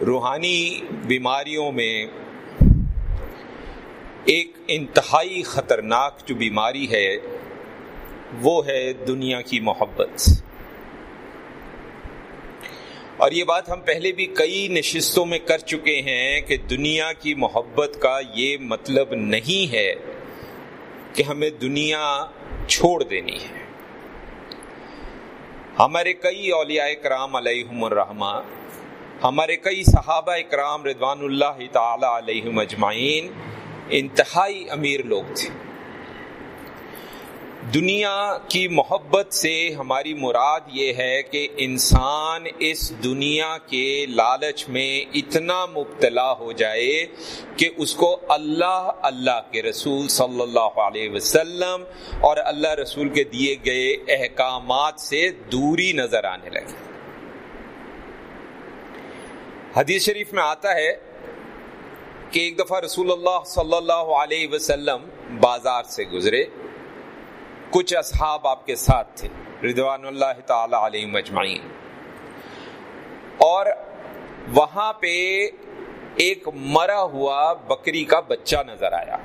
روحانی بیماریوں میں ایک انتہائی خطرناک جو بیماری ہے، وہ ہے دنیا کی محبت۔ اور یہ بات ہم پہلے بھی کئی نشستوں میں کر چکے ہیں کہ دنیا کی محبت کا یہ مطلب نہیں ہے کہ ہمیں دنیا چھوڑ دینی ہے۔ ہمارے کئی اولیاء کرام علیہم الرحمٰ ہمارے کئی صحابہ اکرام ردوان اللہ تعالی علیہ مجمعین انتہائی امیر لوگ تھے۔ دنیا کی محبت سے ہماری مراد یہ ہے کہ انسان اس دنیا کے لالچ میں اتنا مبتلا ہو جائے کہ اس کو اللہ اللہ کے رسول صلی اللہ علیہ وسلم اور اللہ رسول کے دیے گئے احکامات سے دوری نظر آنے لگے حدیث شریف میں آتا ہے کہ ایک دفعہ رسول اللہ صلی اللہ علیہ وسلم بازار سے گزرے۔ کچھ اصحاب آپ کے ساتھ تھے۔ ردوان اللہ تعالی علیہ مجمعین اور وہاں پہ ایک مرا ہوا بکری کا بچہ نظر آیا۔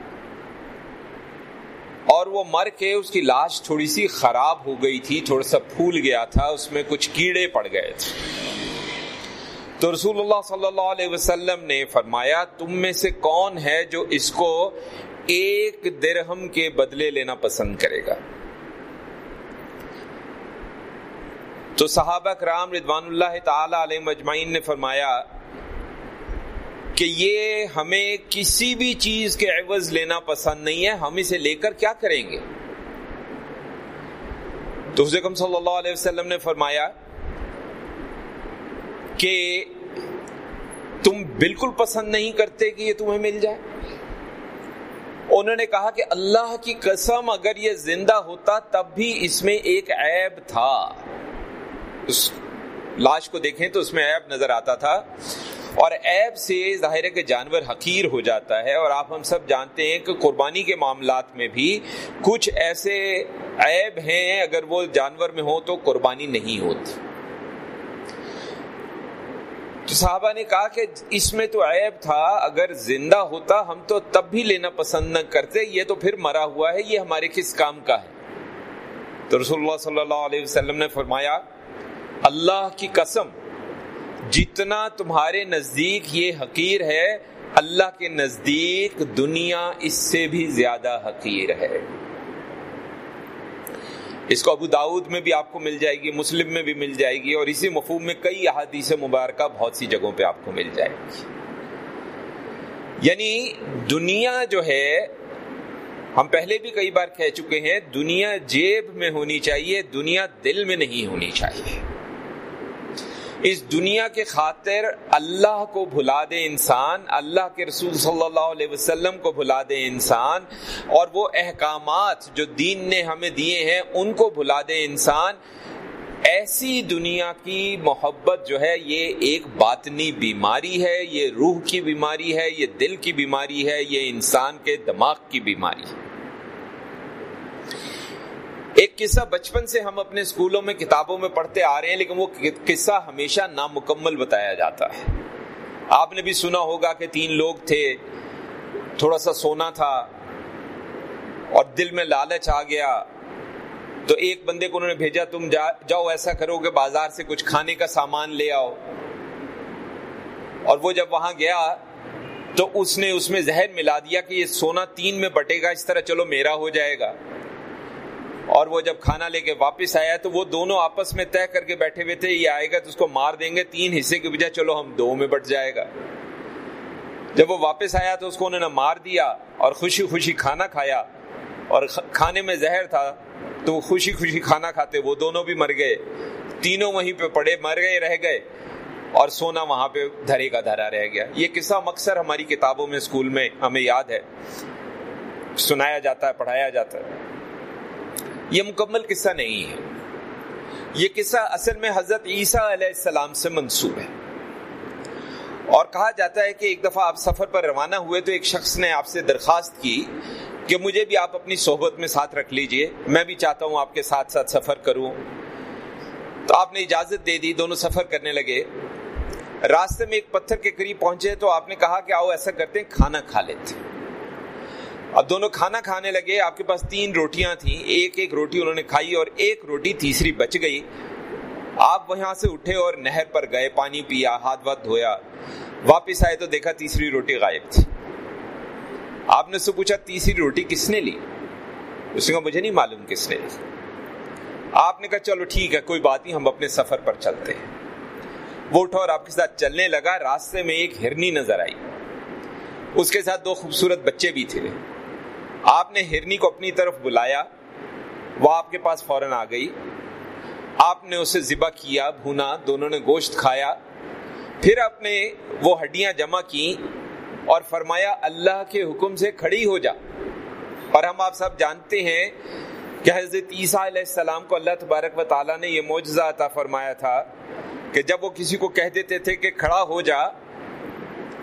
اور وہ مر کے اس کی لاش تھوڑی سی خراب ہو گئی تھی، تھوڑا سا پھول گیا تھا، اس میں کچھ کیڑے پڑ گئے تھے۔ تو رسول اللہ صلی اللہ علیہ وسلم نے فرمایا، تم میں سے کون ہے جو اس کو ایک درہم کے بدلے لینا پسند کرے گا؟ تو صحابہ کرام ردوان اللہ تعالی علیہ مجمعین نے فرمایا کہ یہ ہمیں کسی بھی چیز کے عوض لینا پسند نہیں ہے، ہم اسے لے کر کیا کریں گے؟ تو حضرت صلی اللہ علیہ وسلم نے فرمایا کہ تم بالکل پسند نہیں کرتے کہ یہ تمہیں مل جائے۔ انہوں نے کہا کہ اللہ کی قسم اگر یہ زندہ ہوتا تب بھی اس میں ایک عیب تھا۔ اس لاش کو دیکھیں تو اس میں عیب نظر آتا تھا۔ اور عیب سے ظاہر ہے کہ جانور حقیر ہو جاتا ہے۔ اور آپ ہم سب جانتے ہیں کہ قربانی کے معاملات میں بھی کچھ ایسے عیب ہیں، اگر وہ جانور میں ہو تو قربانی نہیں ہوتی۔ تو صحابہ نے کہا کہ اس میں تو عیب تھا، اگر زندہ ہوتا ہم تو تب بھی لینا پسند نہ کرتے، یہ تو پھر مرا ہوا ہے، یہ ہمارے کس کام کا ہے؟ تو رسول اللہ صلی اللہ علیہ وسلم نے فرمایا، اللہ کی قسم، جتنا تمہارے نزدیک یہ حقیر ہے، اللہ کے نزدیک دنیا اس سے بھی زیادہ حقیر ہے۔ اس کو ابو داود میں بھی آپ کو مل جائے گی، مسلم میں بھی مل جائے گی اور اسی مفہوم میں کئی احادیث مبارکہ بہت سی جگہوں پہ آپ کو مل جائے گی۔ یعنی دنیا جو ہے، ہم پہلے بھی کئی بار کہہ چکے ہیں، دنیا جیب میں ہونی چاہیے، دنیا دل میں نہیں ہونی چاہیے۔ اس دنیا کے خاطر اللہ کو بھلا دے انسان، اللہ کے رسول صلی اللہ علیہ وسلم کو بھلا دے انسان، اور وہ احکامات جو دین نے ہمیں دیے ہیں، ان کو بھلا دے انسان۔ ایسی دنیا کی محبت جو ہے، یہ ایک باطنی بیماری ہے، یہ روح کی بیماری ہے، یہ دل کی بیماری ہے، یہ انسان کے دماغ کی بیماری ہے۔ ایک قصہ بچپن سے ہم اپنے اسکولوں میں کتابوں میں پڑھتے آ رہے ہیں، لیکن وہ قصہ ہمیشہ نامکمل بتایا جاتا ہے۔ آپ نے بھی سنا ہوگا کہ تین لوگ تھے، تھوڑا سا سونا تھا اور دل میں لالچ آ گیا۔ تو ایک بندے کو انہوں نے بھیجا، تم جا، جاؤ ایسا کرو کہ بازار سے کچھ کھانے کا سامان لے آؤ۔ اور وہ جب وہاں گیا، تو اس نے اس میں زہر ملا دیا کہ یہ سونا تین میں بٹے گا، اس طرح چلو میرا ہو جائے گا۔ اور وہ جب کھانا لے کے واپس آیا تو وہ دونوں آپس میں طے کر کے بیٹھے ہوئے تھے، یہ آئے گا تو اس کو مار دیں گے، تین حصے کے بجائے چلو ہم دو میں بٹ جائے گا۔ جب وہ واپس آیا تو اس کو انہوں نے مار دیا اور خوشی خوشی کھانا کھایا۔ اور کھانے میں زہر تھا تو خوشی خوشی کھانا کھاتے، وہ دونوں بھی مر گئے۔ تینوں وہیں پہ پڑے، مر گئے، رہ گئے۔ اور سونا وہاں پہ دھرے کا دھرا رہ گیا۔ یہ قصہ مکسر ہماری کتابوں میں، اسکول میں ہمیں یاد ہے۔ سنایا جاتا ہے، پڑھایا جاتا ہے۔ یہ مکمل قصہ نہیں ہے۔ یہ قصہ اصل میں حضرت عیسیٰ علیہ السلام سے منسوب ہے۔ اور کہا جاتا ہے کہ ایک دفعہ آپ سفر پر روانہ ہوئے تو ایک شخص نے آپ سے درخواست کی کہ مجھے بھی آپ اپنی صحبت میں ساتھ رکھ لیجیے، میں بھی چاہتا ہوں آپ کے ساتھ ساتھ سفر کروں۔ تو آپ نے اجازت دے دی، دونوں سفر کرنے لگے۔ راستے میں ایک پتھر کے قریب پہنچے تو آپ نے کہا کہ آؤ ایسا کرتے ہیں، کھانا کھا لیتے اب دونوں کھانا کھانے لگے، آپ کے پاس تین روٹیاں تھیں، ایک ایک روٹی انہوں نے کھائی اور ایک روٹی تیسری بچ گئی۔ آپ وہاں سے اٹھے اور نہر پر گئے، پانی پیا، ہاتھ واتھ دھویا۔ واپس آئے تو دیکھا تیسری روٹی غائب تھی۔ آپ نے اس سے پوچھا، تیسری روٹی کس نے لی؟ اس نے کہا، مجھے نہیں معلوم کس نے لی۔ آپ نے کہا، چلو ٹھیک ہے، کوئی بات نہیں، ہم اپنے سفر پر چلتے ہیں۔ وہ اٹھا اور آپ کے ساتھ چلنے لگا، راستے میں ایک ہرنی نظر آئی۔ اس کے ساتھ دو خوبصورت بچے بھی تھے۔ آپ نے ہرنی کو اپنی طرف بلایا، وہ آپ کے پاس فوراً آ گئی۔ آپ نے اسے ذبح کیا، بھونا، دونوں نے گوشت کھایا۔ پھر آپ نے وہ ہڈیاں جمع کی اور فرمایا، اللہ کے حکم سے کھڑی ہو جا۔ اور ہم آپ سب جانتے ہیں کہ حضرت عیسیٰ علیہ السلام کو اللہ تبارک و تعالیٰ نے یہ معجزہ عطا فرمایا تھا کہ جب وہ کسی کو کہہ دیتے تھے کہ کھڑا ہو جا،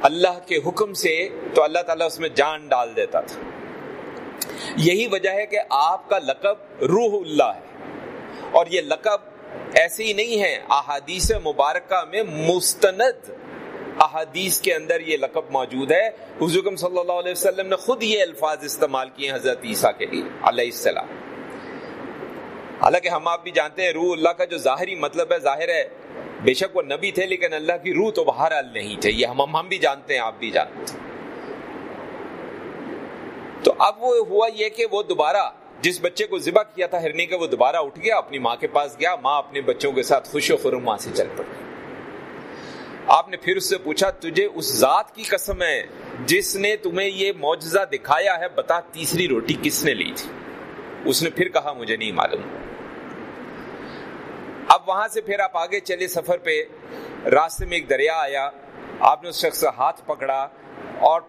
اللہ کے حکم سے تو اللہ تعالیٰ اس میں جان ڈال دیتا تھا۔ یہی وجہ ہے کہ آپ کا لقب روح اللہ ہے۔ اور یہ لقب ایسے ہی نہیں ہے، احادیث مبارکہ میں مستند احادیث کے اندر یہ لقب موجود ہے۔ حضرت صلی اللہ علیہ وسلم نے خود یہ الفاظ استعمال کیے حضرت عیسیٰ کے لیے، علیہ السلام۔ حالانکہ ہم آپ بھی جانتے ہیں، روح اللہ کا جو ظاہری مطلب ہے، ظاہر ہے، بے شک وہ نبی تھے، لیکن اللہ کی روح تو بہرحال نہیں تھے یہ ہم ہم بھی جانتے ہیں، آپ بھی جانتے ہیں۔ تو اب وہ ہوا یہ کہ وہ دوبارہ جس بچے کو ذبح کیا تھا ہرنے کے وہ دوبارہ اٹھ گیا، اپنی ماں کے پاس گیا، ماں اپنے بچوں کے ساتھ خوش و خرم ماں سے چل پڑی۔ آپ نے پھر اس سے پوچھا، تجھے اس ذات کی قسم ہے جس نے تمہیں یہ معجزہ دکھایا ہے؟ بتا تیسری روٹی کس نے لی تھی؟ اس نے پھر کہا، مجھے نہیں معلوم۔ اب وہاں سے پھر آپ آگے چلے سفر پہ۔ راستے میں ایک دریا آیا، آپ نے اس شخص کا ہاتھ پکڑا اور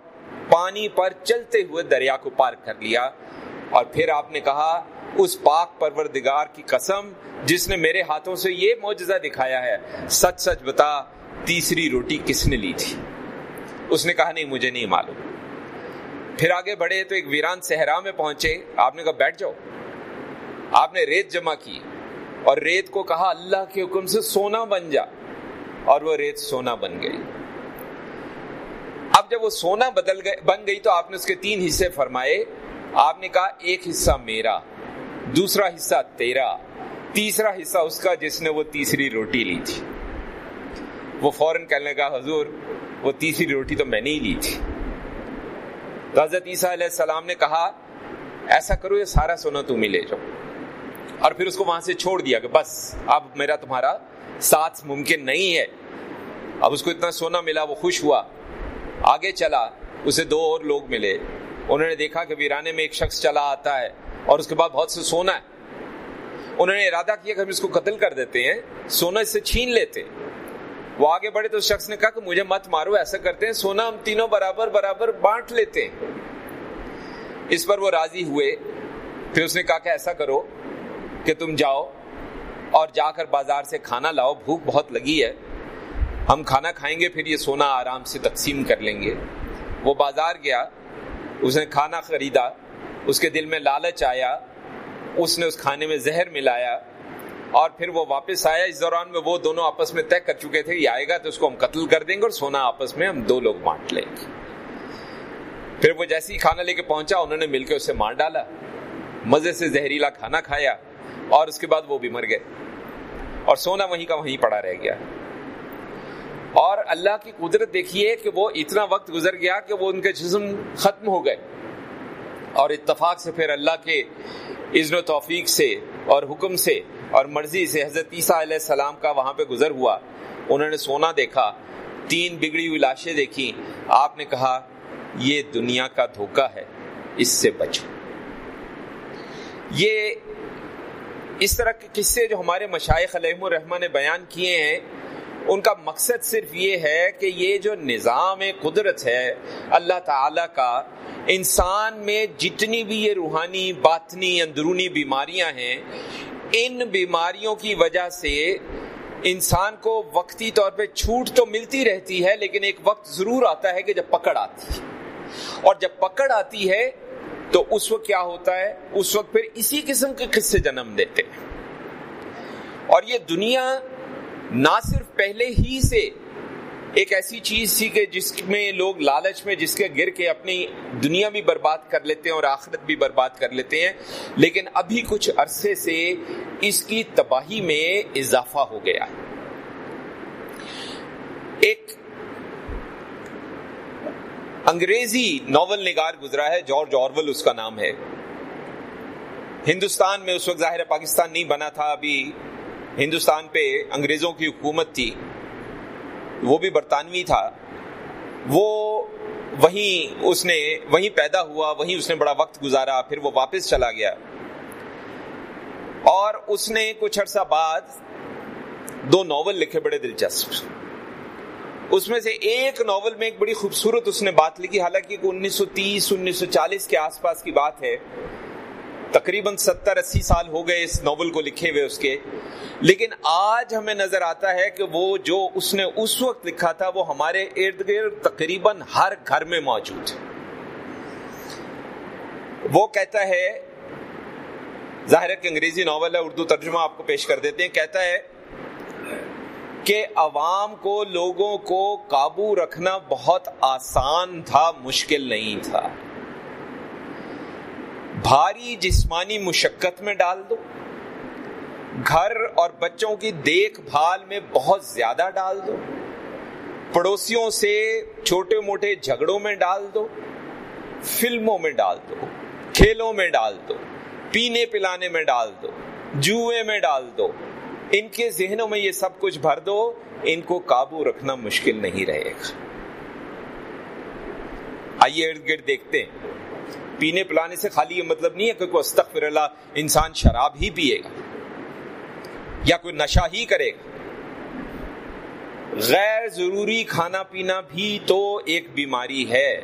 پانی پر چلتے ہوئے دریا کو پار کر لیا اور پھر آپ نے کہا، اس پاک پروردگار کی قسم، جس نے میرے ہاتھوں سے یہ معجزہ دکھایا ہے، سچ سچ بتا، تیسری روٹی کس نے لی تھی؟ اس نے کہا، نہیں، مجھے نہیں معلوم. پھر آگے بڑھے تو ایک ویران صحرا میں پہنچے۔ آپ نے کہا، بیٹھ جاؤ۔ آپ نے ریت جمع کی اور ریت کو کہا، اللہ کے حکم سے سونا بن جا۔ اور وہ ریت سونا بن گئی۔ اب جب وہ سونا بدل گئے بن گئی تو آپ نے اس کے تین حصے فرمائے۔ آپ نے کہا، ایک حصہ میرا، دوسرا حصہ تیرا، تیسرا حصہ اس کا جس نے وہ تیسری روٹی لی تھی۔ وہ فوراً کہنے کا حضور، وہ تیسری روٹی تو میں نے ہی لی تھی۔ حضرت عیسیٰ علیہ السلام نے کہا، ایسا کرو، یہ سارا سونا تم ہی لے جاؤ۔ اور پھر اس کو وہاں سے چھوڑ دیا کہ بس، اب میرا تمہارا ساتھ ممکن نہیں ہے۔ اب اس کو اتنا سونا ملا، وہ خوش ہوا۔ آگے چلا، اسے دو اور لوگ ملے۔ انہوں نے دیکھا کہ ویرانے میں ایک شخص چلا آتا ہے اور اس کے بعد بہت سے سونا ہے۔ انہوں نے ارادہ کیا کہ ہم اس کو قتل کر دیتے ہیں، سونا اس سے چھین لیتے۔ وہ آگے بڑھے تو اس شخص نے کہا کہ مجھے مت مارو، ایسا کرتے ہیں، سونا ہم تینوں برابر برابر بانٹ لیتے ہیں۔ اس پر وہ راضی ہوئے۔ پھر اس نے کہا کہ ایسا کرو کہ تم جاؤ اور جا کر بازار سے کھانا لاؤ، بھوک بہت لگی ہے۔ ہم کھانا کھائیں گے، پھر یہ سونا آرام سے تقسیم کر لیں گے۔ وہ بازار گیا، اس نے کھانا خریدا، اس کے دل میں لالچ آیا، اس نے اس کھانے میں زہر ملایا اور پھر وہ واپس آیا۔ اس دوران میں وہ دونوں آپس میں طے کر چکے تھے، یہ آئے گا تو اس کو ہم قتل کر دیں گے اور سونا آپس میں ہم دو لوگ بانٹ لیں گے۔ پھر وہ جیسے ہی کھانا لے کے پہنچا، انہوں نے مل کے اسے مار ڈالا۔ مزے سے زہریلا کھانا کھایا اور اس کے بعد وہ بھی مر گئے۔ اور سونا وہیں کا وہیں پڑا رہ گیا۔ اور اللہ کی قدرت دیکھیے کہ وہ اتنا وقت گزر گیا کہ وہ ان کے جسم ختم ہو گئے۔ اور اتفاق سے پھر اللہ کے عزن و توفیق سے اور حکم سے اور مرضی سے حضرت عیسیٰ علیہ السلام کا وہاں پہ گزر ہوا۔ انہوں نے سونا دیکھا، تین بگڑی ہوئی لاشیں دیکھی آپ نے کہا، یہ دنیا کا دھوکہ ہے، اس سے بچو۔ یہ اس طرح کے قصے جو ہمارے مشائق علیہ الرحمٰ نے بیان کیے ہیں ان کا مقصد صرف یہ ہے کہ یہ جو نظام قدرت ہے، اللہ تعالی کا، انسان میں جتنی بھی یہ روحانی، باطنی، اندرونی بیماریاں ہیں، ان بیماریوں کی وجہ سے انسان کو وقتی طور پہ چھوٹ تو ملتی رہتی ہے، لیکن ایک وقت ضرور آتا ہے کہ جب پکڑ آتی ہے۔ اور جب پکڑ آتی ہے تو اس وقت کیا ہوتا ہے؟ اس وقت پھر اسی قسم کے قصے جنم دیتے ہیں۔ اور یہ دنیا نہ صرف پہلے ہی سے ایک ایسی چیز تھی کہ جس میں لوگ لالچ میں، جس کے گر کے اپنی دنیا بھی برباد کر لیتے ہیں اور آخرت بھی برباد کر لیتے ہیں، لیکن ابھی کچھ عرصے سے اس کی تباہی میں اضافہ ہو گیا۔ ہے ایک انگریزی ناول نگار گزرا ہے، جارج آرول اس کا نام ہے۔ ہندوستان میں اس وقت ظاہر پاکستان نہیں بنا تھا، ابھی ہندوستان پہ انگریزوں کی حکومت تھی، وہ بھی برطانوی تھا۔ وہ وہیں اس نے، وہیں پیدا ہوا، وہیں اس نے بڑا وقت گزارا، پھر وہ واپس چلا گیا۔ اور اس نے کچھ عرصہ بعد دو ناول لکھے بڑے دلچسپ۔ اس میں سے ایک ناول میں ایک بڑی خوبصورت اس نے بات لکھی، حالانکہ انیس سو تیس انیس سو چالیس کے آس پاس کی بات ہے۔ تقریباً ستر اسی سال ہو گئے اس ناول کو لکھے ہوئے اس کے۔ لیکن آج ہمیں نظر آتا ہے کہ وہ جو اس نے اس وقت لکھا تھا، وہ ہمارے ارد گرد تقریباً ہر گھر میں موجود۔ ہے وہ کہتا ہے، ظاہر ہے کہ انگریزی ناول ہے، اردو ترجمہ آپ کو پیش کر دیتے ہیں۔ کہتا ہے کہ عوام کو، لوگوں کو قابو رکھنا بہت آسان تھا، مشکل نہیں تھا۔ بھاری جسمانی مشقت میں ڈال دو۔ گھر اور بچوں کی دیکھ بھال میں بہت زیادہ ڈال دو۔ پڑوسیوں سے چھوٹے موٹے جھگڑوں میں ڈال دو۔ فلموں میں ڈال دو۔ کھیلوں میں ڈال دو۔ پینے پلانے میں ڈال دو۔ جوئے میں ڈال دو۔ ان کے ذہنوں میں یہ سب کچھ بھر دو۔ ان کو قابو رکھنا مشکل نہیں رہے گا۔ آئیے ارد گرد دیکھتے ہیں۔ پینے پلانے سے خالی یہ مطلب نہیں ہے کہ کوئی استغفر اللہ انسان شراب ہی پیے گا یا کوئی نشہ ہی کرے گا۔ غیر ضروری کھانا پینا بھی تو ایک بیماری ہے۔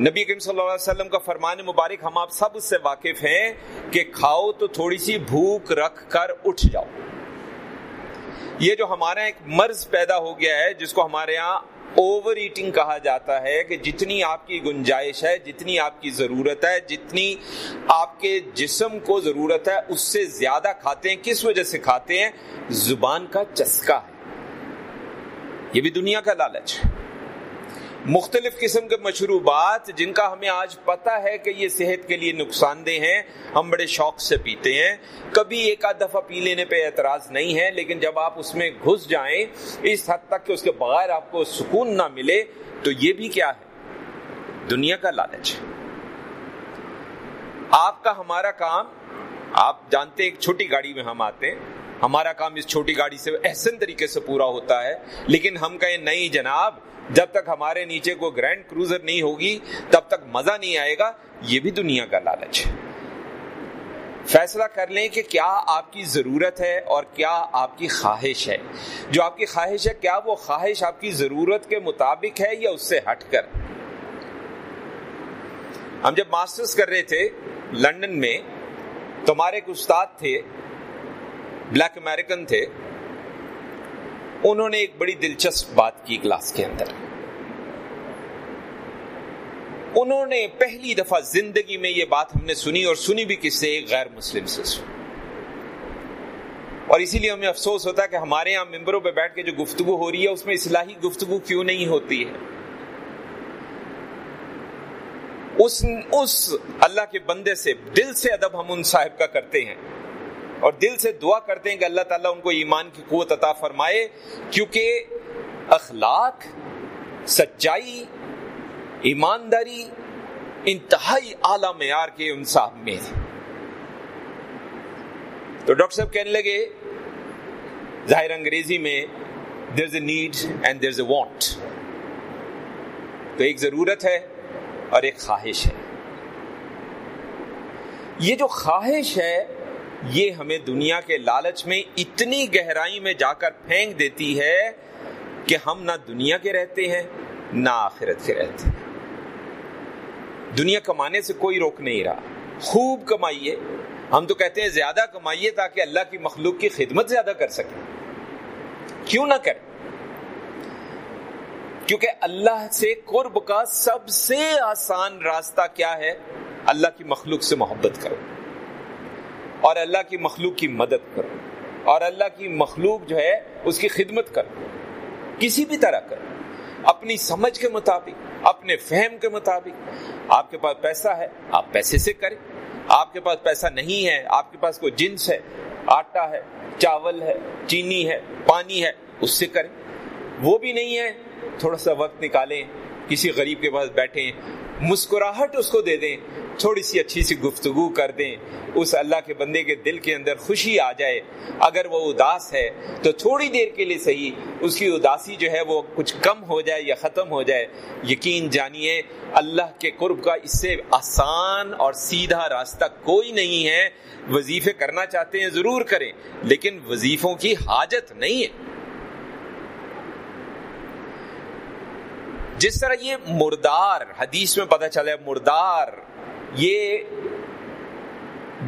نبی کریم صلی اللہ علیہ وسلم کا فرمان مبارک ہم آپ سب اس سے واقف ہیں کہ کھاؤ تو تھوڑی سی بھوک رکھ کر اٹھ جاؤ۔ یہ جو ہمارا ایک مرض پیدا ہو گیا ہے، جس کو ہمارے ہاں اوور ایٹنگ کہا جاتا ہے کہ جتنی آپ کی گنجائش ہے، جتنی آپ کی ضرورت ہے، جتنی آپ کے جسم کو ضرورت ہے، اس سے زیادہ کھاتے ہیں۔ کس وجہ سے کھاتے ہیں؟ زبان کا چسکا ہے۔ یہ بھی دنیا کا لالچ ہے۔ مختلف قسم کے مشروبات جن کا ہمیں آج پتا ہے کہ یہ صحت کے لیے نقصان دہ ہیں، ہم بڑے شوق سے پیتے ہیں۔ کبھی ایک آدھ دفعہ پی لینے پہ اعتراض نہیں ہے، لیکن جب آپ اس میں گھس جائیں، اس حد تک کہ اس کے بغیر آپ کو سکون نہ ملے، تو یہ بھی کیا ہے؟ دنیا کا لالچ۔ آپ کا ہمارا کام، آپ جانتے ایک چھوٹی گاڑی میں ہم آتے ہیں ہمارا کام اس چھوٹی گاڑی سے احسن طریقے سے پورا ہوتا ہے۔ لیکن ہم کہیں نہیں جناب، جب تک ہمارے نیچے کوئی گرینڈ کروزر نہیں ہوگی، تب تک مزہ نہیں آئے گا۔ یہ بھی دنیا کا لالچ ہے۔ فیصلہ کر لیں کہ کیا آپ کی ضرورت ہے اور کیا آپ کی خواہش ہے۔ جو آپ کی خواہش ہے، کیا وہ خواہش آپ کی ضرورت کے مطابق ہے یا اس سے ہٹ کر؟ ہم جب ماسٹرز کر رہے تھے لنڈن میں، تو ہمارے ایک استاد تھے۔ بلیک امیرکن تھے، انہوں نے ایک بڑی دلچسپ بات کی کلاس کے اندر۔ انہوں نے پہلی دفعہ زندگی میں یہ بات ہم نے سنی اور سنی بھی کس سے؟ ایک غیر مسلم سے سنی۔ اور اسی لیے ہمیں افسوس ہوتا ہے کہ ہمارے یہاں ممبروں پہ بیٹھ کے جو گفتگو ہو رہی ہے، اس میں اصلاحی گفتگو کیوں نہیں ہوتی ہے؟ اس اس اللہ کے بندے سے، دل سے ادب ہم ان صاحب کا کرتے ہیں۔ اور دل سے دعا کرتے ہیں کہ اللہ تعالیٰ ان کو ایمان کی قوت عطا فرمائے، کیونکہ اخلاق، سچائی، ایمانداری انتہائی اعلی معیار کے ان صاحب میں تو ڈاکٹر صاحب کہنے لگے، ظاہر انگریزی میں there is a need and there is a want تو ایک ضرورت ہے اور ایک خواہش ہے۔ یہ جو خواہش ہے یہ ہمیں دنیا کے لالچ میں اتنی گہرائی میں جا کر پھینک دیتی ہے کہ ہم نہ دنیا کے رہتے ہیں، نہ آخرت کے رہتے ہیں۔ دنیا کمانے سے کوئی روک نہیں رہا۔ خوب کمائیے۔ ہم تو کہتے ہیں زیادہ کمائیے تاکہ اللہ کی مخلوق کی خدمت زیادہ کر سکیں کیوں نہ کریں؟ کیونکہ اللہ سے قرب کا سب سے آسان راستہ کیا ہے؟ اللہ کی مخلوق سے محبت کرو۔ اور اللہ کی مخلوق کی مدد کرو اور اللہ کی مخلوق جو ہے اس کی خدمت کرو کسی بھی طرح کرو اپنی سمجھ کے مطابق، اپنے فہم کے مطابق۔ آپ کے پاس پیسہ ہے، آپ پیسے سے کریں۔ آپ کے پاس پیسہ نہیں ہے، آپ کے پاس کوئی جنس ہے، آٹا ہے، چاول ہے، چینی ہے، پانی ہے، اس سے کریں۔ وہ بھی نہیں ہے، تھوڑا سا وقت نکالیں، کسی غریب کے پاس بیٹھیں، مسکراہٹ اس کو دے دیں۔ تھوڑی سی اچھی سی گفتگو کر دیں، اس اللہ کے بندے کے دل کے اندر خوشی آ جائے۔ اگر وہ اداس ہے تو تھوڑی دیر کے لیے صحیح، اس کی اداسی جو ہے وہ کچھ کم ہو جائے یا ختم ہو جائے۔ یقین جانیے، اللہ کے قرب کا اس سے آسان اور سیدھا راستہ کوئی نہیں ہے۔ وظیفے کرنا چاہتے ہیں ضرور کریں، لیکن وظیفوں کی حاجت نہیں ہے۔ جس طرح یہ مردار، حدیث میں پتہ چلا مردار یہ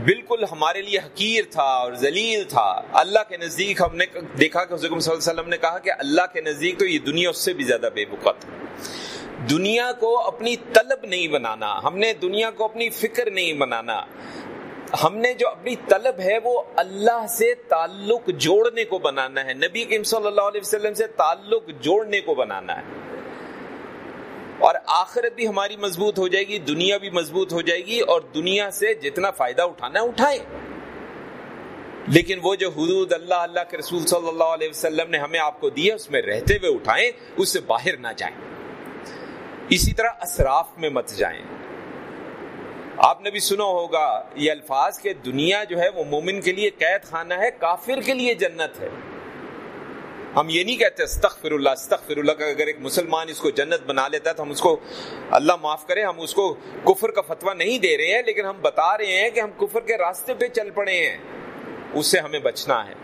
بالکل ہمارے لیے حقیر تھا اور ذلیل تھا۔ اللہ کے نزدیک ہم نے دیکھا کہ حضرت صلی اللہ علیہ وسلم نے کہا کہ اللہ کے نزدیک تو یہ دنیا اس سے بھی زیادہ بے بکت دنیا کو اپنی طلب نہیں بنانا، ہم نے دنیا کو اپنی فکر نہیں بنانا۔ ہم نے جو اپنی طلب ہے وہ اللہ سے تعلق جوڑنے کو بنانا ہے، نبی کریم صلی اللہ علیہ وسلم سے تعلق جوڑنے کو بنانا ہے۔ اور آخرت بھی ہماری مضبوط ہو جائے گی، دنیا بھی مضبوط ہو جائے گی اور دنیا سے جتنا فائدہ اٹھانا ہے، اٹھائیں۔ لیکن وہ جو حدود اللہ اللہ کے رسول صلی اللہ علیہ وسلم نے ہمیں آپ کو دیا، اس میں رہتے ہوئے اٹھائیں، اس سے باہر نہ جائیں۔ اسی طرح اسراف میں مت جائیں۔ آپ نے بھی سنا ہوگا یہ الفاظ کہ دنیا جو ہے وہ مومن کے لیے قید خانہ ہے، کافر کے لیے جنت ہے۔ ہم یہ نہیں کہتے استغفر اللہ استغفر اللہ کا اگر ایک مسلمان اس کو جنت بنا لیتا ہے تو ہم اس کو اللہ معاف کرے، ہم اس کو کفر کا فتویٰ نہیں دے رہے ہیں، لیکن ہم بتا رہے ہیں کہ ہم کفر کے راستے پہ چل پڑے ہیں۔ اس سے ہمیں بچنا ہے۔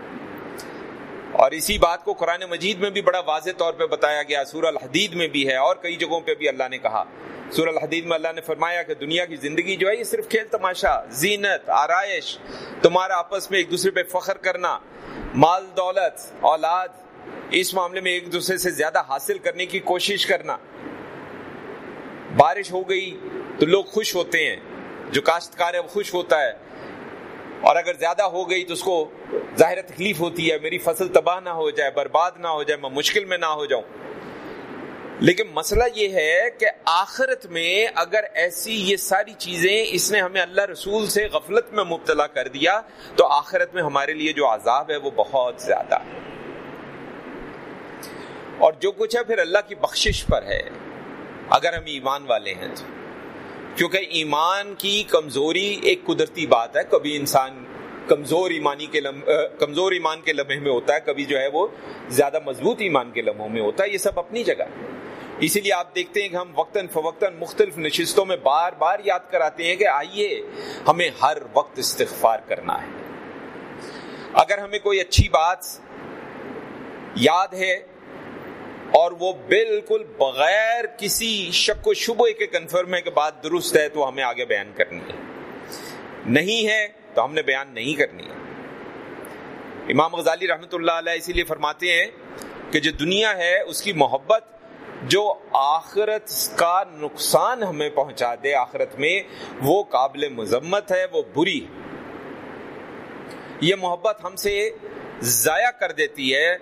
اور اسی بات کو قرآن مجید میں بھی بڑا واضح طور پہ بتایا گیا، سورہ الحدید میں بھی ہے، اور کئی جگہوں پہ بھی اللہ نے کہا۔ سورہ الحدید میں اللہ نے فرمایا کہ دنیا کی زندگی جو ہے، یہ صرف کھیل، تماشا، زینت، آرائش، تمہارا آپس میں ایک دوسرے پہ فخر کرنا، مال دولت، اولاد اس معاملے میں ایک دوسرے سے زیادہ حاصل کرنے کی کوشش کرنا۔ بارش ہو گئی تو لوگ خوش ہوتے ہیں۔ جو کاشتکار ہے وہ خوش ہوتا ہے۔ اور اگر زیادہ ہو گئی تو اس کو ظاہر تکلیف ہوتی ہے۔ میری فصل تباہ نہ ہو جائے، برباد نہ ہو جائے، میں مشکل میں نہ ہو جاؤں۔ لیکن مسئلہ یہ ہے کہ آخرت میں اگر ایسی یہ ساری چیزیں اس نے ہمیں اللہ رسول سے غفلت میں مبتلا کر دیا، تو آخرت میں ہمارے لیے جو عذاب ہے وہ بہت زیادہ ہے۔ اور جو کچھ ہے پھر اللہ کی بخشش پر ہے۔ اگر ہم ایمان والے ہیں تو۔ کیونکہ ایمان کی کمزوری ایک قدرتی بات ہے۔ کبھی انسان کمزور ایمانی کے کمزور ایمان کے لمحے میں ہوتا ہے، کبھی جو ہے وہ زیادہ مضبوط ایمان کے لمحوں میں ہوتا ہے۔ یہ سب اپنی جگہ۔ اسی لیے آپ دیکھتے ہیں کہ ہم وقتاً فوقتاً مختلف نشستوں میں بار بار یاد کراتے ہیں کہ آئیے، ہمیں ہر وقت استغفار کرنا ہے۔ اگر ہمیں کوئی اچھی بات یاد ہے اور وہ بالکل بغیر کسی شک و شبے کے کنفرم ہے کہ بات درست ہے تو ہمیں آگے بیان کرنی ہے۔ نہیں ہے تو ہم نے بیان نہیں کرنی ہے۔ امام غزالی رحمۃ اللہ علیہ اسی لیے فرماتے ہیں کہ جو دنیا ہے، اس کی محبت جو آخرت کا نقصان ہمیں پہنچا دے آخرت میں، وہ قابل مذمت ہے، وہ بری یہ محبت ہم سے ضائع کر دیتی ہے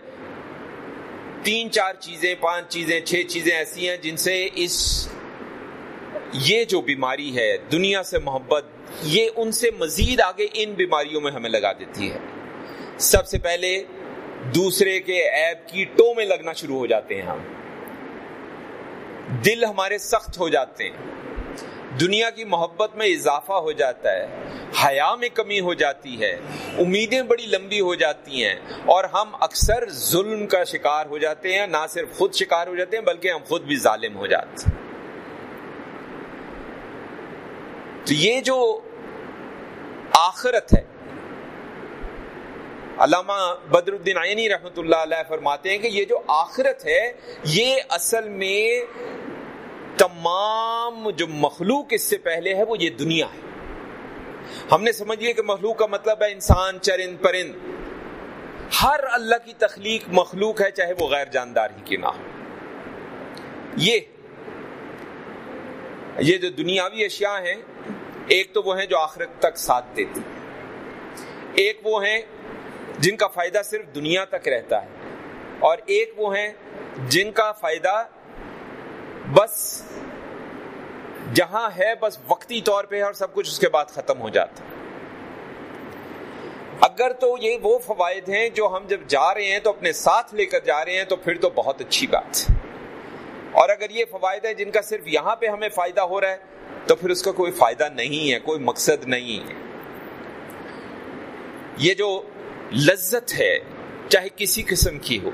تین چار چیزیں، پانچ چیزیں، چھ چیزیں ایسی ہیں جن سے اس یہ جو بیماری ہے، دنیا سے محبت، یہ ان سے مزید آگے ان بیماریوں میں ہمیں لگا دیتی ہے۔ سب سے پہلے دوسرے کے عیب کی ٹو میں لگنا شروع ہو جاتے ہیں ہم۔ دل ہمارے سخت ہو جاتے ہیں۔ دنیا کی محبت میں اضافہ ہو جاتا ہے، حیا میں کمی ہو جاتی ہے، امیدیں بڑی لمبی ہو جاتی ہیں، اور ہم اکثر ظلم کا شکار ہو جاتے ہیں، نہ صرف خود شکار ہو جاتے ہیں، بلکہ ہم خود بھی ظالم ہو جاتے ہیں۔ تو یہ جو آخرت ہے، علامہ بدر الدین عینی رحمۃ اللہ علیہ فرماتے ہیں کہ یہ جو آخرت ہے، یہ اصل میں تمام جو مخلوق اس سے پہلے ہے وہ یہ دنیا ہے۔ ہم نے سمجھ لیا کہ مخلوق کا مطلب ہے انسان چرند پرند۔ ہر اللہ کی تخلیق مخلوق ہے چاہے وہ غیر جاندار ہی کی نہ ہو۔ یہ یہ جو دنیاوی اشیاء ہیں، ایک تو وہ ہیں جو آخرت تک ساتھ دیتی ایک وہ ہیں جن کا فائدہ صرف دنیا تک رہتا ہے۔ اور ایک وہ ہیں جن کا فائدہ بس جہاں ہے، بس وقتی طور پہ ہے اور سب کچھ اس کے بعد ختم ہو جاتا۔ اگر تو یہ وہ فوائد ہیں جو ہم جب جا رہے ہیں تو اپنے ساتھ لے کر جا رہے ہیں تو پھر تو بہت اچھی بات۔ اور اگر یہ فوائد ہیں جن کا صرف یہاں پہ ہمیں فائدہ ہو رہا ہے تو پھر اس کا کوئی فائدہ نہیں ہے، کوئی مقصد نہیں ہے۔ یہ جو لذت ہے، چاہے کسی قسم کی ہو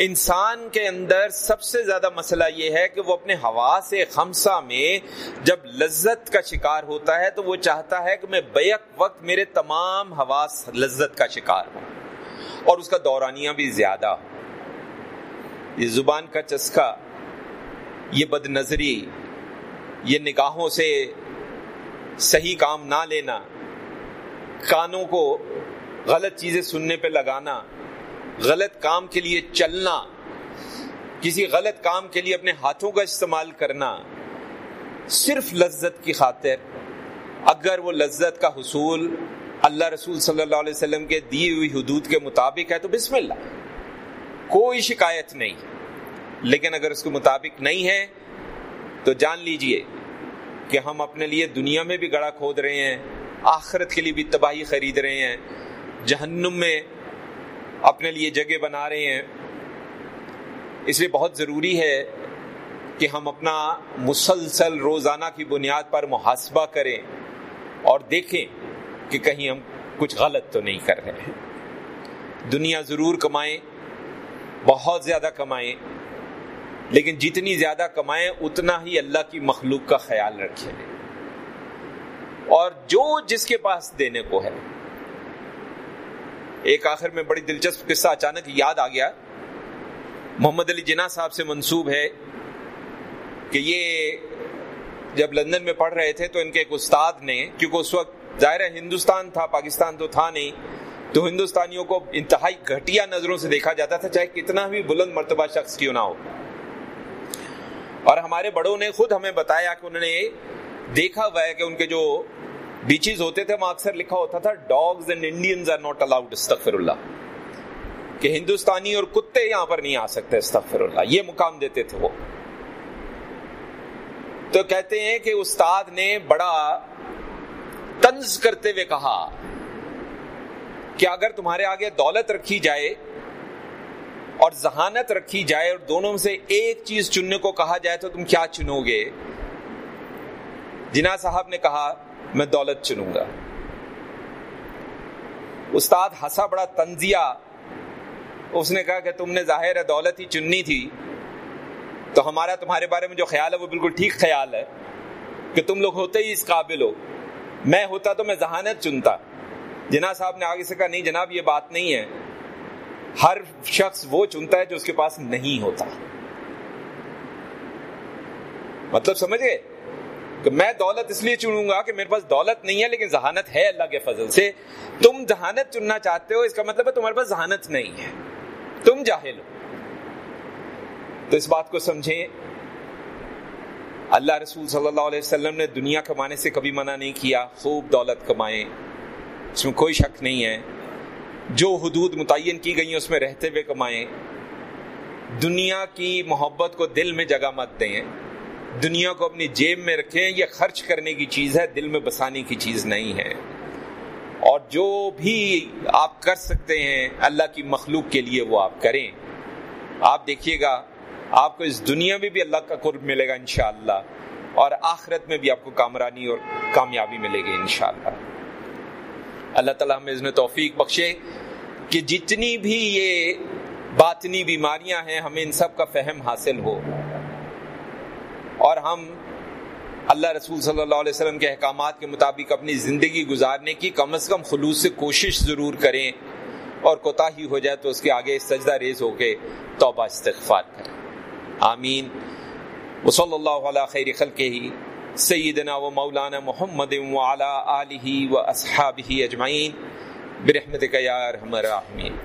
انسان کے اندر سب سے زیادہ مسئلہ یہ ہے کہ وہ اپنے ہوا سے، خمسہ میں جب لذت کا شکار ہوتا ہے تو وہ چاہتا ہے کہ میں بیک وقت میرے تمام حواس لذت کا شکار ہوں۔ اور اس کا دورانیہ بھی زیادہ۔ یہ زبان کا چسکا، یہ بد نظری یہ نگاہوں سے صحیح کام نہ لینا، کانوں کو غلط چیزیں سننے پہ لگانا غلط کام کے لیے چلنا، کسی غلط کام کے لیے اپنے ہاتھوں کا استعمال کرنا صرف لذت کی خاطر۔ اگر وہ لذت کا حصول اللہ رسول صلی اللہ علیہ وسلم کے دی ہوئی حدود کے مطابق ہے تو بسم اللہ، کوئی شکایت نہیں۔ لیکن اگر اس کے مطابق نہیں ہے تو جان لیجیے کہ ہم اپنے لیے دنیا میں بھی گڑا کھود رہے ہیں، آخرت کے لیے بھی تباہی خرید رہے ہیں، جہنم میں اپنے لیے جگہ بنا رہے ہیں۔ اس لیے بہت ضروری ہے کہ ہم اپنا مسلسل روزانہ کی بنیاد پر محاسبہ کریں اور دیکھیں کہ کہیں ہم کچھ غلط تو نہیں کر رہے ہیں۔ دنیا ضرور کمائیں، بہت زیادہ کمائیں، لیکن جتنی زیادہ کمائیں، اتنا ہی اللہ کی مخلوق کا خیال رکھیں۔ اور جو جس کے پاس دینے کو ہے ایک آخر میں بڑی دلچسپ قصہ اچانک یاد آ گیا۔ محمد علی جناح صاحب سے منسوب ہے کہ یہ جب لندن میں پڑھ رہے تھے تو ان کے ایک استاد نے، کیونکہ اس وقت ظاہر ہے ہندوستان تھا، پاکستان تو تھا نہیں، تو ہندوستانیوں کو انتہائی گھٹیا نظروں سے دیکھا جاتا تھا، چاہے کتنا بھی بلند مرتبہ شخص کیوں نہ ہو۔ اور ہمارے بڑوں نے خود ہمیں بتایا کہ انہوں نے دیکھا ہوا ہے کہ ان کے جو بیچیز ہوتے تھے، وہاں اکثر لکھا ہوتا تھا dogs and Indians are not allowed استغفر اللہ کہ ہندوستانی اور کتے یہاں پر نہیں آ سکتے استغفر اللہ یہ مقام دیتے تھے وہ. تو کہتے ہیں کہ استاد نے بڑا تنز کرتے ہوئے کہا کہ اگر تمہارے آگے دولت رکھی جائے اور ذہانت رکھی جائے اور دونوں سے ایک چیز چننے کو کہا جائے تو تم کیا چنو گے؟ جنا صاحب نے کہا میں دولت چنوں گا۔ استاد ہسا بڑا تنزیہ۔ اس نے کہا کہ تم نے ظاہر ہے دولت ہی چننی تھی۔ تو ہمارا تمہارے بارے میں جو خیال ہے وہ بالکل ٹھیک خیال ہے کہ تم لوگ ہوتے ہی اس قابل ہو۔ میں ہوتا تو میں ذہانت چنتا۔ جناب صاحب نے آگے سے کہا، نہیں جناب، یہ بات نہیں ہے۔ ہر شخص وہ چنتا ہے جو اس کے پاس نہیں ہوتا۔ مطلب سمجھ گئے؟ کہ میں دولت اس لیے چنوں گا کہ میرے پاس دولت نہیں ہے لیکن ذہانت ہے اللہ کے فضل سے۔ تم ذہانت چننا چاہتے ہو، اس کا مطلب ہے تمہارے پاس ذہانت نہیں ہے۔ تم جاہل ہو۔ تو اس بات کو سمجھیں۔ اللہ رسول صلی اللہ علیہ وسلم نے دنیا کمانے سے کبھی منع نہیں کیا، خوب دولت کمائیں۔ اس میں کوئی شک نہیں ہے۔ جو حدود متعین کی گئی اس میں رہتے ہوئے کمائیں۔ دنیا کی محبت کو دل میں جگہ مت دیں۔ دنیا کو اپنی جیب میں رکھیں، یہ خرچ کرنے کی چیز ہے، دل میں بسانے کی چیز نہیں ہے۔ اور جو بھی آپ کر سکتے ہیں، اللہ کی مخلوق کے لیے وہ آپ کریں۔ آپ دیکھیے گا، آپ کو اس دنیا میں بھی اللہ کا قرب ملے گا انشاءاللہ، اور آخرت میں بھی آپ کو کامرانی اور کامیابی ملے گی انشاءاللہ۔ اللہ تعالیٰ ہمیں اس میں توفیق بخشے کہ جتنی بھی یہ باطنی بیماریاں ہیں، ہمیں ان سب کا فہم حاصل ہو۔ اور ہم اللہ رسول صلی اللہ علیہ وسلم کے احکامات کے مطابق اپنی زندگی گزارنے کی کم از کم خلوص سے کوشش ضرور کریں اور کوتاہی ہو جائے تو اس کے آگے سجدہ ریز ہو کے توبہ استغفار کریں۔ آمین۔ وصلی اللہ علی خیر خلقہ سیدنا و مولانا محمد وعلی آلہ و اصحابہ اجمعین۔ برحمتک یا ارحم الراحمین۔